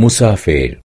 مسافر.